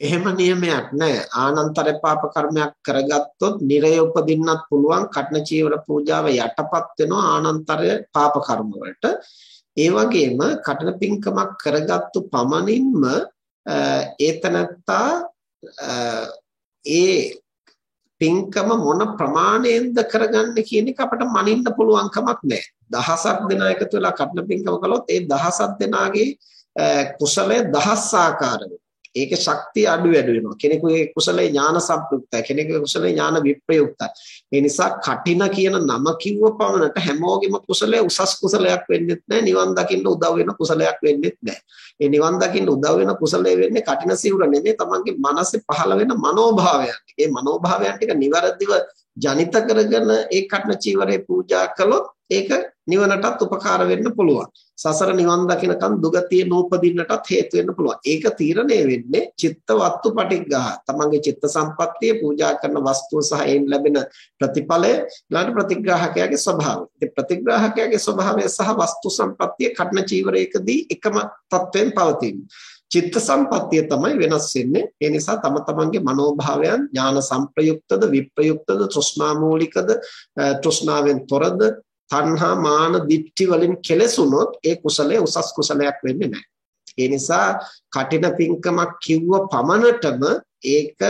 එහෙම නියමයක් නැහැ. ආනන්තර පාප කර්මයක් කරගත්තොත් නිරය උපදින්නත් පුළුවන්. කටන චීවර පූජාව යටපත් වෙනවා ආනන්තර පාප කර්ම වලට. ඒ වගේම කටන පින්කමක් කරගත්තු පමණින්ම ඒතනත්තා ඒ පින්කම මොන ප්‍රමාණයෙන්ද කරගන්නේ කියන එක අපිට මනින්න පුළුවන් කමක් නැහැ. දහසක් දෙනා එකතු වෙලා කටන පින්කම කළොත් ඒ දහසක් දෙනාගේ කුසලය දහස් ආකාරව ඒකේ ශක්තිය අඩු වැඩි වෙනවා. කෙනෙකුගේ කුසලේ ඥාන සම්ප්‍රයුක්තයි. කෙනෙකුගේ කුසලේ ඥාන විප්‍රයුක්තයි. ඒ නිසා කටින කියන නම කිව්ව පමණට හැමෝගෙම කුසලයේ උසස් කුසලයක් වෙන්නේ නැහැ. නිවන් දකින්න උදව් වෙන කුසලයක් වෙන්නේ නැහැ. ඒ නිවන් දකින්න උදව් වෙන කුසලයේ වෙන්නේ කටින සිවුර නෙමෙයි තමන්ගේ මනසේ පහළ වෙන මනෝභාවයන්. ඒ මනෝභාවයන් ටික નિවරදිව ජනිත කරගෙන ඒ කටන චීවරේ පූජා කළොත් ඒක නිවනටත් උපකාර වෙන්න පුළුවන්. සසර නිවන් දකිනකන් දුගතිය නූපදින්නටත් හේතු වෙන්න පුළුවන්. ඒක තීරණය වෙන්නේ චිත්ත වත්තු පටිග්ගහ. තමන්ගේ චිත්ත සම්පත්තිය පූජා කරන වස්තුව සහ ඒන් ලැබෙන ප්‍රතිඵලය ඊළඟ ප්‍රතිග්‍රාහකයාගේ ස්වභාවය. ඉතින් ප්‍රතිග්‍රාහකයාගේ ස්වභාවය සහ වස්තු සම්පත්තිය කඩන චීවරයකදී එකම තත්වයෙන් පවතිනවා. චිත්ත සම්පත්තිය තමයි වෙනස් වෙන්නේ. ඒ නිසා තම තමන්ගේ මනෝභාවයන් ඥාන සංප්‍රයුක්තද විප්‍රයුක්තද තෘෂ්ණා මූලිකද තෘෂ්ණාවෙන් තොරද තණ්හා මාන දිට්ඨි වලින් කෙලසුනොත් ඒ කුසලයේ උසස් කුසලයක් වෙන්නේ නැහැ. ඒ නිසා කටින පිංකමක් කිව්ව පමණටම ඒක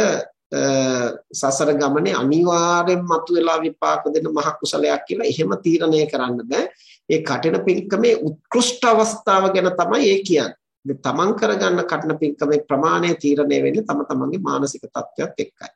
සසර ගමනේ අනිවාර්යෙන් මතුවලා විපාක දෙන මහ කුසලයක් කියලා එහෙම තීරණය කරන්න බෑ. ඒ කටින පිංකමේ උත්කෘෂ්ඨ අවස්ථාව ගැන තමයි ඒ කියන්නේ. තමන් කරගන්න කටන පින්කමේ ප්‍රමාණය තීරණය වෙන්නේ තම තමන්ගේ මානසික තත්ත්වයක් එක්කයි.